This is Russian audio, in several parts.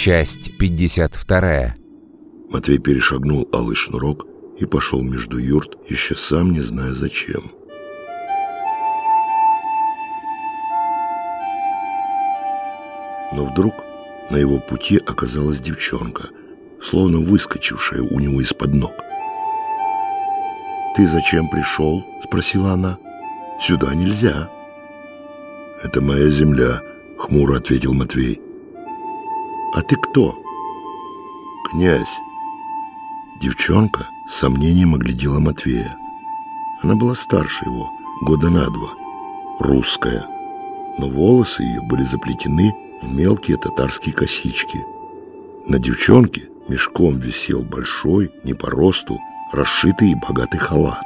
Часть 52. Матвей перешагнул алый шнурок и пошел между юрт, еще сам не зная зачем. Но вдруг на его пути оказалась девчонка, словно выскочившая у него из-под ног. «Ты зачем пришел?» — спросила она. «Сюда нельзя». «Это моя земля», — хмуро ответил Матвей. «А ты кто?» «Князь». Девчонка с сомнением оглядела Матвея. Она была старше его, года на два, русская, но волосы ее были заплетены в мелкие татарские косички. На девчонке мешком висел большой, не по росту, расшитый и богатый халат.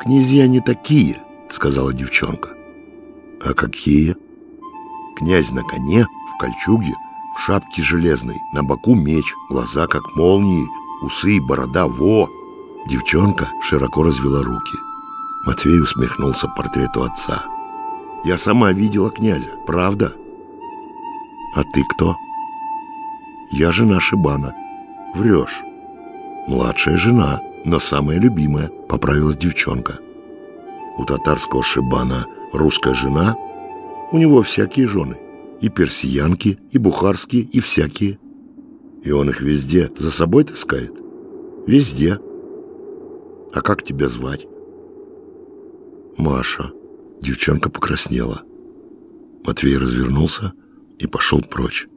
«Князья не такие», — сказала девчонка. «А какие?» Князь на коне, в кольчуге, в шапке железной, на боку меч, глаза как молнии, усы и борода, во! Девчонка широко развела руки. Матвей усмехнулся портрету отца. «Я сама видела князя, правда?» «А ты кто?» «Я жена Шибана». «Врешь». «Младшая жена, но самая любимая», — поправилась девчонка. «У татарского Шибана русская жена, у него всякие жены, и персиянки, и бухарские, и всякие. И он их везде за собой таскает?» «Везде». «А как тебя звать?» «Маша». Девчонка покраснела. Матвей развернулся и пошел прочь.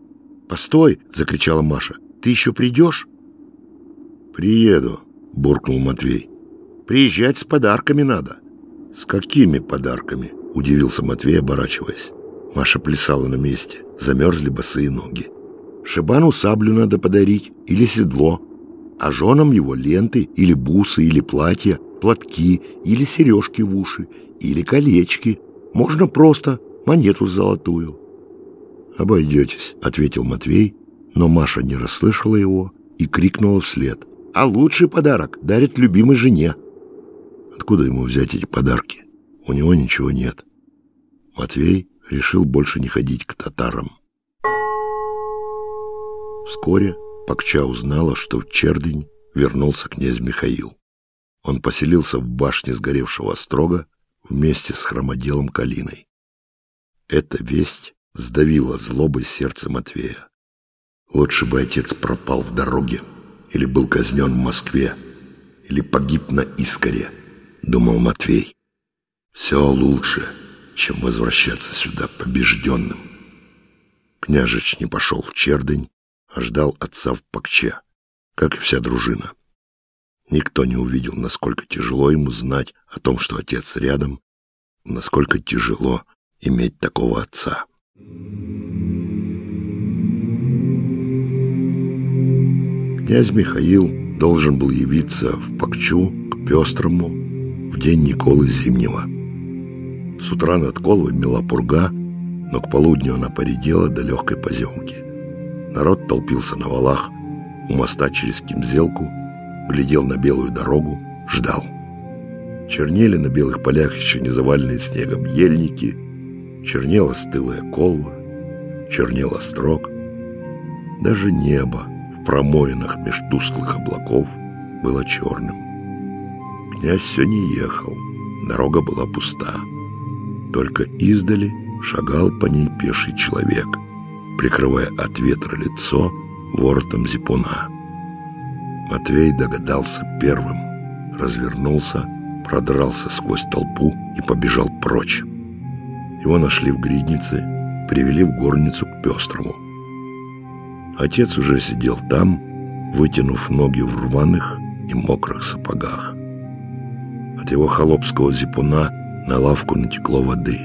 «Постой!» — закричала Маша. «Ты еще придешь?» «Приеду», — буркнул Матвей. «Приезжать с подарками надо». «С какими подарками?» — удивился Матвей, оборачиваясь. Маша плясала на месте, замерзли босые ноги. «Шибану саблю надо подарить или седло, а женам его ленты или бусы или платья, платки или сережки в уши, или колечки. Можно просто монету золотую». «Обойдетесь», — ответил Матвей, но Маша не расслышала его и крикнула вслед. «А лучший подарок дарит любимой жене». Откуда ему взять эти подарки? У него ничего нет. Матвей решил больше не ходить к татарам. Вскоре Пакча узнала, что в Чердень вернулся князь Михаил. Он поселился в башне сгоревшего острога вместе с хромоделом Калиной. Эта весть сдавило злобой сердце Матвея. Лучше бы отец пропал в дороге, или был казнен в Москве, или погиб на Искоре, думал Матвей. Все лучше, чем возвращаться сюда побежденным. Княжич не пошел в Чердень, а ждал отца в Пакче, как и вся дружина. Никто не увидел, насколько тяжело ему знать о том, что отец рядом, насколько тяжело иметь такого отца. Князь Михаил должен был явиться в Пакчу к Пестрому в день Николы Зимнего. С утра над Колвой мела пурга, но к полудню она поредела до легкой поземки. Народ толпился на валах, у моста через Кимзелку, глядел на белую дорогу, ждал. Чернели на белых полях еще не заваленные снегом ельники — чернела стылая колва, чернел острог. Даже небо в промоинах меж тусклых облаков было черным. Князь все не ехал, дорога была пуста. Только издали шагал по ней пеший человек, прикрывая от ветра лицо воротом зипуна. Матвей догадался первым, развернулся, продрался сквозь толпу и побежал прочь. Его нашли в гриднице, привели в горницу к Пестрому. Отец уже сидел там, вытянув ноги в рваных и мокрых сапогах. От его холопского зипуна на лавку натекло воды.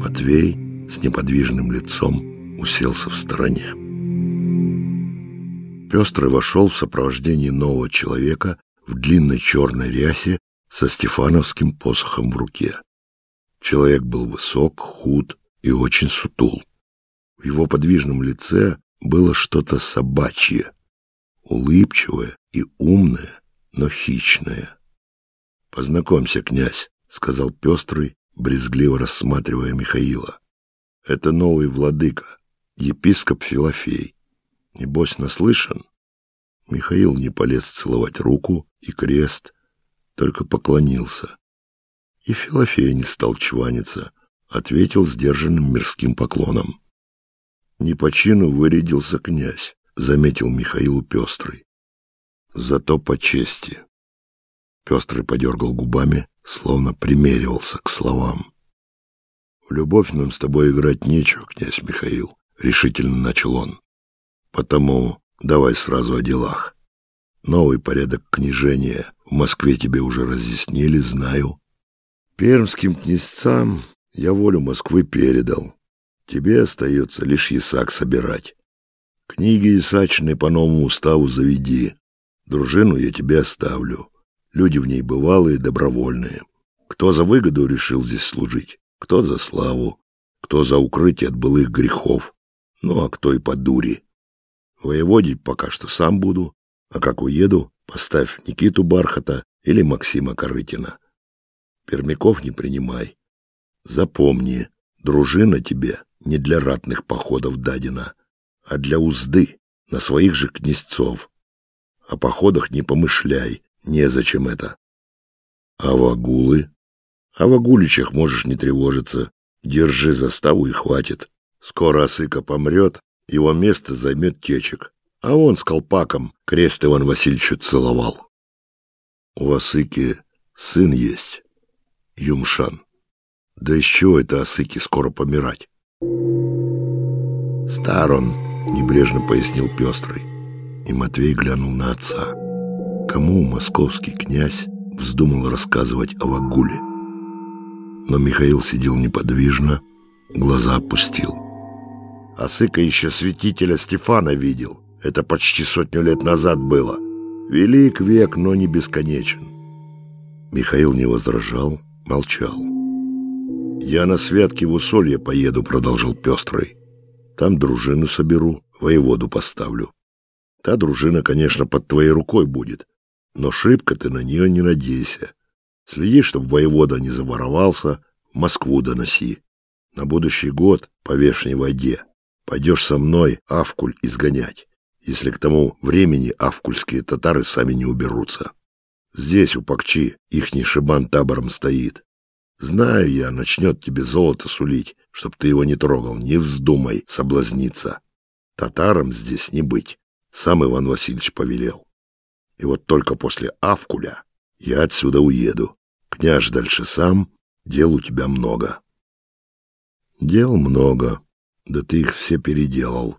Матвей с неподвижным лицом уселся в стороне. Пестрый вошел в сопровождении нового человека в длинной черной рясе со стефановским посохом в руке. Человек был высок, худ и очень сутул. В его подвижном лице было что-то собачье, улыбчивое и умное, но хищное. «Познакомься, князь», — сказал пестрый, брезгливо рассматривая Михаила. «Это новый владыка, епископ Филофей. Небось, наслышан? Михаил не полез целовать руку и крест, только поклонился. И Филофей не стал чваниться, ответил сдержанным мирским поклоном. Не по чину вырядился князь, заметил Михаилу Пестрый. Зато по чести. Пестрый подергал губами, словно примеривался к словам. — В любовь нам с тобой играть нечего, князь Михаил, — решительно начал он. — Потому давай сразу о делах. Новый порядок княжения в Москве тебе уже разъяснили, знаю. Пермским князцам я волю Москвы передал. Тебе остается лишь ясак собирать. Книги Исачные по новому уставу заведи. Дружину я тебе оставлю. Люди в ней бывалые, добровольные. Кто за выгоду решил здесь служить, кто за славу, кто за укрытие от былых грехов, ну а кто и по дури. Воеводить пока что сам буду, а как уеду, поставь Никиту Бархата или Максима Корытина. Пермяков не принимай. Запомни, дружина тебе не для ратных походов дадена, а для узды на своих же князцов. О походах не помышляй, Незачем это. А вагулы? О вагуличах можешь не тревожиться. Держи заставу и хватит. Скоро Осыка помрет, его место займет Течек. А он с колпаком крест Иван Васильевичу целовал. У Осыки сын есть, Юмшан. Да чего это Осыки скоро помирать? Стар он, небрежно пояснил Пестрый. И Матвей глянул на отца. Кому московский князь вздумал рассказывать о Вагуле? Но Михаил сидел неподвижно, глаза опустил. Осыка еще святителя Стефана видел. Это почти сотню лет назад было. Велик век, но не бесконечен. Михаил не возражал, молчал. «Я на святки в Усолье поеду», — продолжил Пестрый. «Там дружину соберу, воеводу поставлю. Та дружина, конечно, под твоей рукой будет, но шибко ты на нее не надейся. Следи, чтобы воевода не заворовался, Москву доноси. На будущий год по вешней воде пойдешь со мной Авкуль изгонять, если к тому времени авкульские татары сами не уберутся. Здесь у Пакчи ихний шибан табором стоит. Знаю я, начнет тебе золото сулить, чтоб ты его не трогал, не вздумай соблазниться. Татарам здесь не быть, сам Иван Васильевич повелел. И вот только после Авкуля я отсюда уеду. Княж дальше сам, дел у тебя много. Дел много, да ты их все переделал.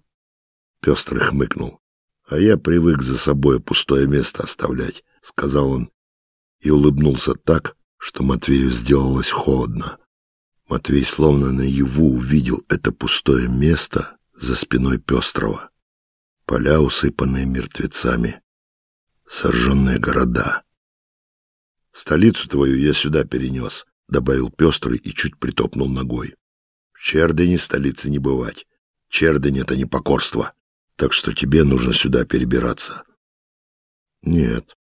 Пестрый хмыкнул. А я привык за собой пустое место оставлять, сказал он. И улыбнулся так, что Матвею сделалось холодно. Матвей словно наяву увидел это пустое место за спиной Пестрого. Поля, усыпанные мертвецами, сожженные города. Столицу твою я сюда перенес, — добавил пестрый и чуть притопнул ногой. В Чердене столицы не бывать. Чердень — это не покорство, так что тебе нужно сюда перебираться. Нет,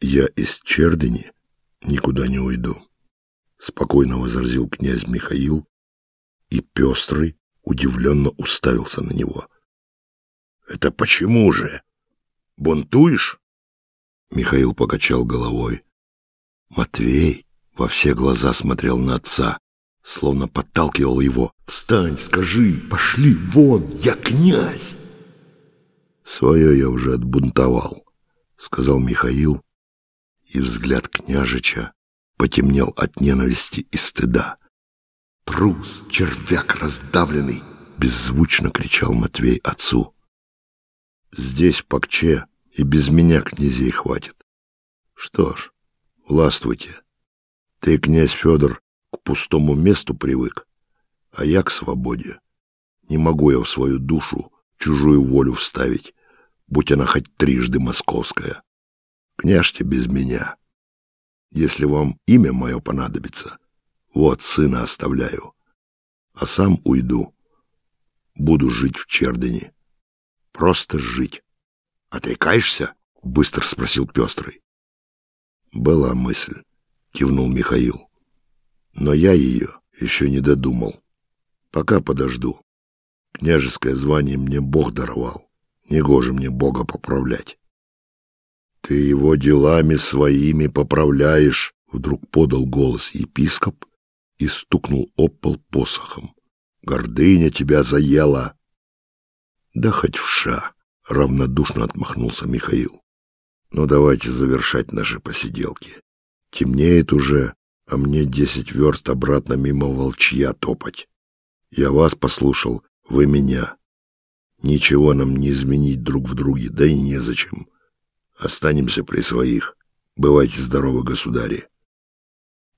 я из Чердени никуда не уйду, — спокойно возразил князь Михаил, и пестрый удивленно уставился на него. — Это почему же? Бунтуешь? Михаил покачал головой. Матвей во все глаза смотрел на отца, словно подталкивал его. «Встань, скажи, пошли вон, я князь!» «Свое я уже отбунтовал», — сказал Михаил, и взгляд княжича потемнел от ненависти и стыда. «Трус, червяк раздавленный!» — беззвучно кричал Матвей отцу. «Здесь, в Пакче, и без меня князей хватит. Что ж, властвуйте. Ты, князь Федор, к пустому месту привык, а я к свободе. Не могу я в свою душу чужую волю вставить, будь она хоть трижды московская. Княжьте без меня. Если вам имя мое понадобится, вот сына оставляю, а сам уйду. Буду жить в Чердене. Просто жить. «Отрекаешься?» — быстро спросил Пестрый. «Была мысль», — кивнул Михаил. «Но я ее еще не додумал. Пока подожду. Княжеское звание мне Бог даровал. Негоже мне Бога поправлять. Ты его делами своими поправляешь, вдруг подал голос епископ и стукнул об пол посохом. Гордыня тебя заела. Да хоть вша, равнодушно отмахнулся Михаил. Ну давайте завершать наши посиделки. Темнеет уже, а мне десять верст обратно мимо волчья топать. Я вас послушал, вы меня. Ничего нам не изменить друг в друге, да и незачем. Останемся при своих. Бывайте здоровы, государи.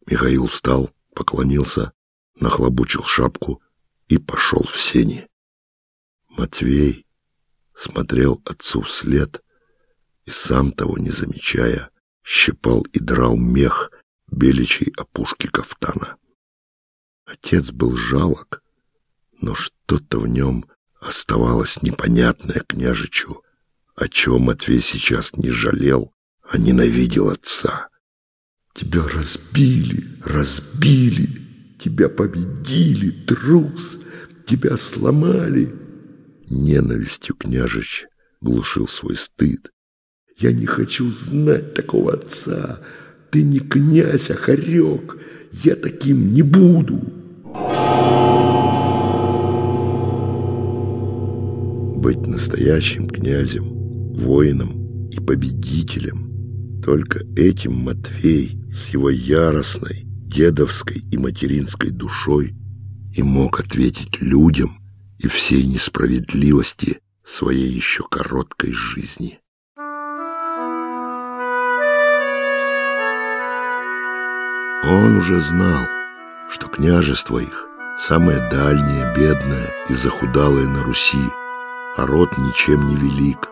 Михаил встал, поклонился, нахлобучил шапку и пошел в сени. Матвей смотрел отцу вслед и, сам того не замечая, щипал и драл мех беличьей опушки кафтана. Отец был жалок, но что-то в нем оставалось непонятное княжичу, о чем Матвей сейчас не жалел, а ненавидел отца. «Тебя разбили, разбили, тебя победили, трус, тебя сломали!» Ненавистью княжич глушил свой стыд. «Я не хочу знать такого отца!» Ты не князь, а хорек. Я таким не буду. Быть настоящим князем, воином и победителем. Только этим Матвей с его яростной, дедовской и материнской душой и мог ответить людям и всей несправедливости своей еще короткой жизни. Он уже знал, что княжество их самое дальнее, бедное и захудалое на Руси, а род ничем не велик.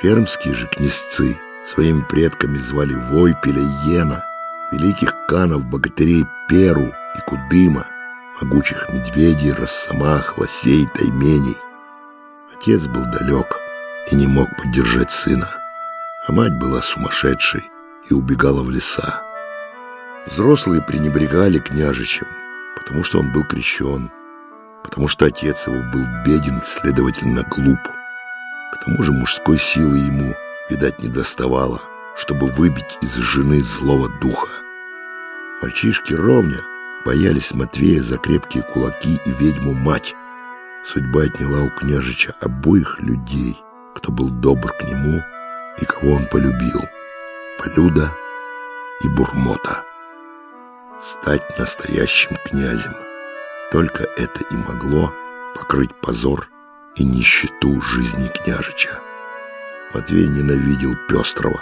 Пермские же князцы своими предками звали Войпеля и Ена, великих канов, богатырей Перу и Кудыма, могучих медведей, росомах, лосей, тайменей. Отец был далек и не мог поддержать сына, а мать была сумасшедшей и убегала в леса. Взрослые пренебрегали княжичем, потому что он был крещен, потому что отец его был беден, следовательно, глуп. К тому же мужской силы ему, видать, не доставало, чтобы выбить из жены злого духа. Мальчишки ровня боялись Матвея за крепкие кулаки и ведьму-мать. Судьба отняла у княжича обоих людей, кто был добр к нему и кого он полюбил — Полюда и Бурмота стать настоящим князем. Только это и могло покрыть позор и нищету жизни княжича. Матвей ненавидел Пестрова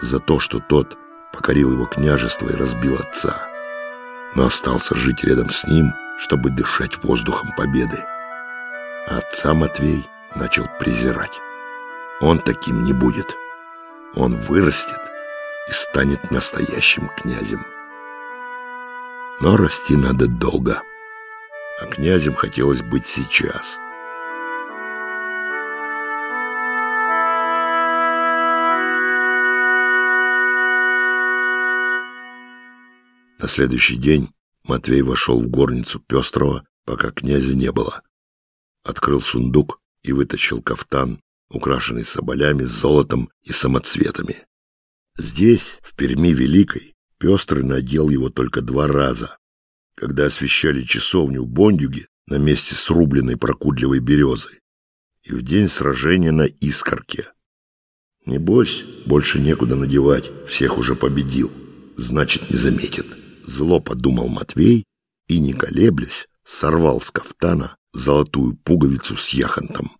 за то, что тот покорил его княжество и разбил отца, но остался жить рядом с ним, чтобы дышать воздухом победы. А отца Матвей начал презирать. Он таким не будет. Он вырастет и станет настоящим князем но расти надо долго. А князем хотелось быть сейчас. На следующий день Матвей вошел в горницу Пестрова, пока князя не было. Открыл сундук и вытащил кафтан, украшенный соболями, золотом и самоцветами. Здесь, в Перми Великой, Пестрый надел его только два раза, когда освещали часовню в Бондюге на месте срубленной прокудливой березы и в день сражения на Искорке. Небось, больше некуда надевать, всех уже победил, значит, не заметит. Зло подумал Матвей и, не колеблясь, сорвал с кафтана золотую пуговицу с яхонтом.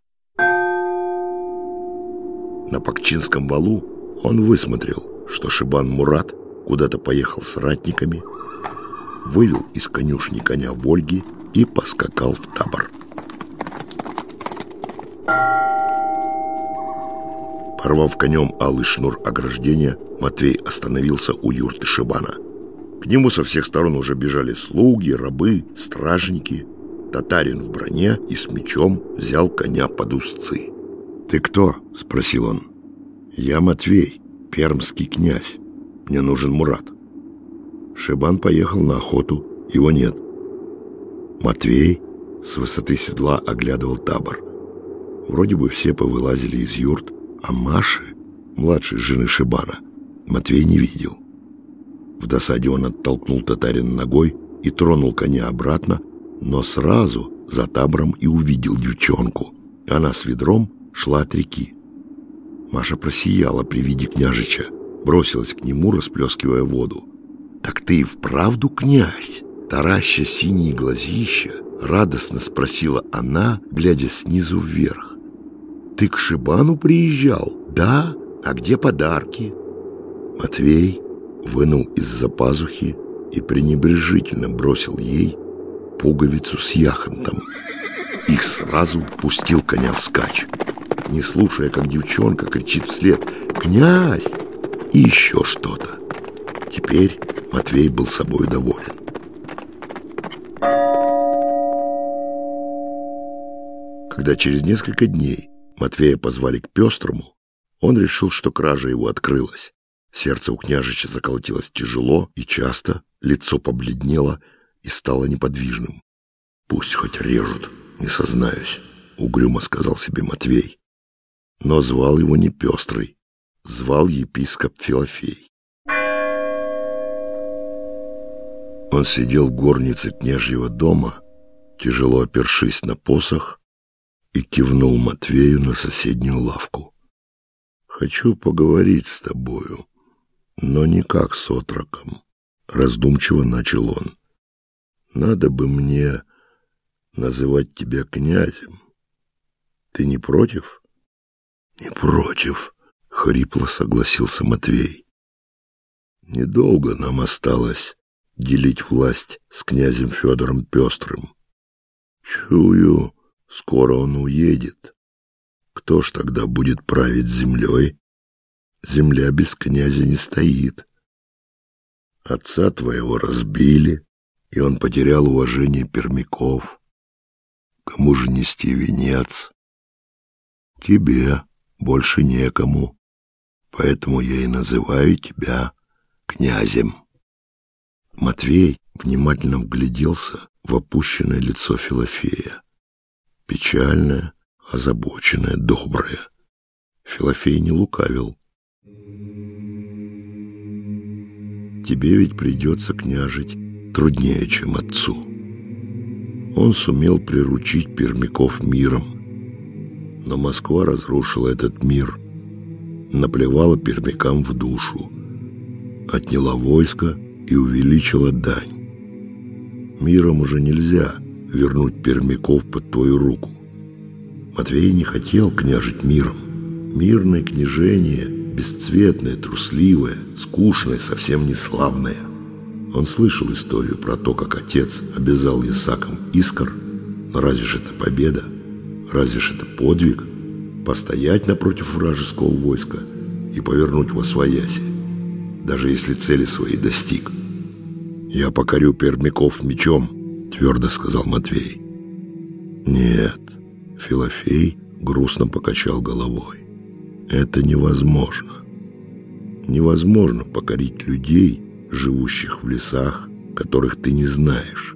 На Пакчинском валу он высмотрел, что Шибан Мурат — куда-то поехал с ратниками, вывел из конюшни коня Вольги и поскакал в табор. Порвав конем алый шнур ограждения, Матвей остановился у юрты Шибана. К нему со всех сторон уже бежали слуги, рабы, стражники. Татарин в броне и с мечом взял коня под узцы. «Ты кто?» — спросил он. «Я Матвей, пермский князь. Мне нужен Мурат. Шибан поехал на охоту. Его нет. Матвей с высоты седла оглядывал табор. Вроде бы все повылазили из юрт, а Маши, младшей жены Шибана, Матвей не видел. В досаде он оттолкнул татарина ногой и тронул коня обратно, но сразу за табором и увидел девчонку. Она с ведром шла от реки. Маша просияла при виде княжича, бросилась к нему, расплескивая воду. «Так ты и вправду князь?» Тараща синие глазища, радостно спросила она, глядя снизу вверх. «Ты к Шибану приезжал? Да? А где подарки?» Матвей вынул из-за пазухи и пренебрежительно бросил ей пуговицу с яхонтом и сразу пустил коня вскачь, не слушая, как девчонка кричит вслед «Князь!» и еще что-то. Теперь Матвей был собой доволен. Когда через несколько дней Матвея позвали к Пестрому, он решил, что кража его открылась. Сердце у княжича заколотилось тяжело и часто, лицо побледнело и стало неподвижным. «Пусть хоть режут, не сознаюсь», — угрюмо сказал себе Матвей. Но звал его не Пестрый, звал епископ Филофей. Он сидел в горнице княжьего дома, тяжело опершись на посох, и кивнул Матвею на соседнюю лавку. «Хочу поговорить с тобою, но не как с отроком», — раздумчиво начал он. «Надо бы мне называть тебя князем. Ты не против?» «Не против», — хрипло согласился Матвей. «Недолго нам осталось делить власть с князем Федором Пестрым. Чую, Скоро он уедет. Кто ж тогда будет править землей? Земля без князя не стоит. Отца твоего разбили, и он потерял уважение пермяков. Кому же нести венец? Тебе больше некому, поэтому я и называю тебя князем. Матвей внимательно вгляделся в опущенное лицо Филофея печальная, озабоченная, добрая. Филофей не лукавил. Тебе ведь придется княжить труднее, чем отцу. Он сумел приручить пермяков миром, но Москва разрушила этот мир, наплевала пермякам в душу, отняла войско и увеличила дань. Миром уже нельзя — вернуть пермяков под твою руку. Матвей не хотел княжить миром. Мирное княжение, бесцветное, трусливое, скучное, совсем не славное. Он слышал историю про то, как отец обязал Исаком искр, но разве же это победа? Разве же это подвиг? Постоять напротив вражеского войска и повернуть во свояси, даже если цели своей достиг. Я покорю пермяков мечом, твердо сказал Матвей. Нет, Филофей грустно покачал головой. Это невозможно. Невозможно покорить людей, живущих в лесах, которых ты не знаешь,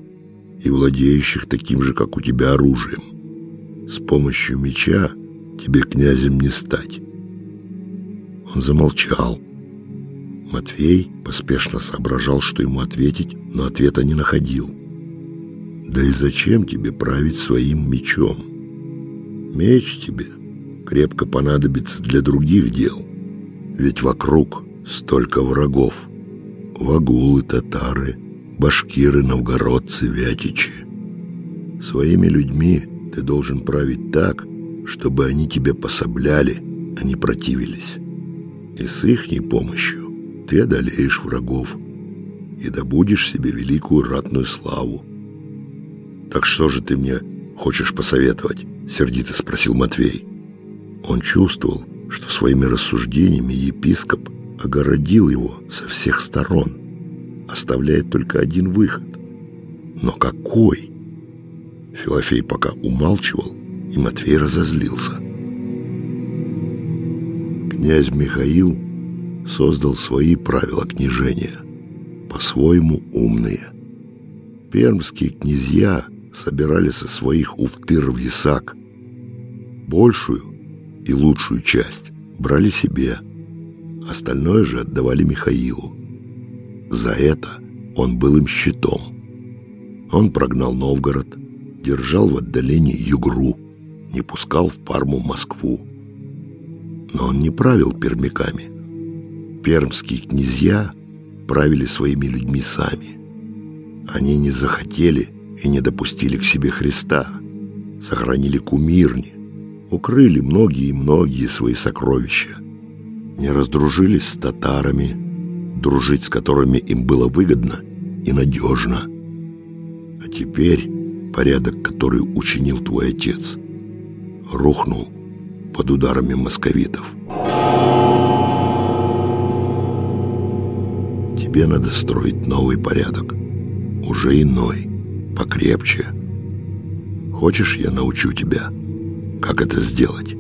и владеющих таким же, как у тебя, оружием. С помощью меча тебе князем не стать. Он замолчал. Матвей поспешно соображал, что ему ответить, но ответа не находил. Да и зачем тебе править своим мечом? Меч тебе крепко понадобится для других дел, ведь вокруг столько врагов. Вагулы, татары, башкиры, новгородцы, вятичи. Своими людьми ты должен править так, чтобы они тебе пособляли, а не противились. И с ихней помощью ты одолеешь врагов и добудешь себе великую ратную славу. «Так что же ты мне хочешь посоветовать?» — сердито спросил Матвей. Он чувствовал, что своими рассуждениями епископ огородил его со всех сторон, оставляя только один выход. Но какой? Филофей пока умалчивал, и Матвей разозлился. Князь Михаил создал свои правила княжения, по-своему умные. Пермские князья собирали со своих уфтыр в ясак. Большую и лучшую часть брали себе, остальное же отдавали Михаилу. За это он был им щитом. Он прогнал Новгород, держал в отдалении Югру, не пускал в Парму Москву. Но он не правил пермяками. Пермские князья правили своими людьми сами. Они не захотели и не допустили к себе Христа, сохранили кумирни, укрыли многие-многие свои сокровища, не раздружились с татарами, дружить с которыми им было выгодно и надежно. А теперь порядок, который учинил твой отец, рухнул под ударами московитов. Тебе надо строить новый порядок, уже иной, покрепче. Хочешь, я научу тебя, как это сделать?»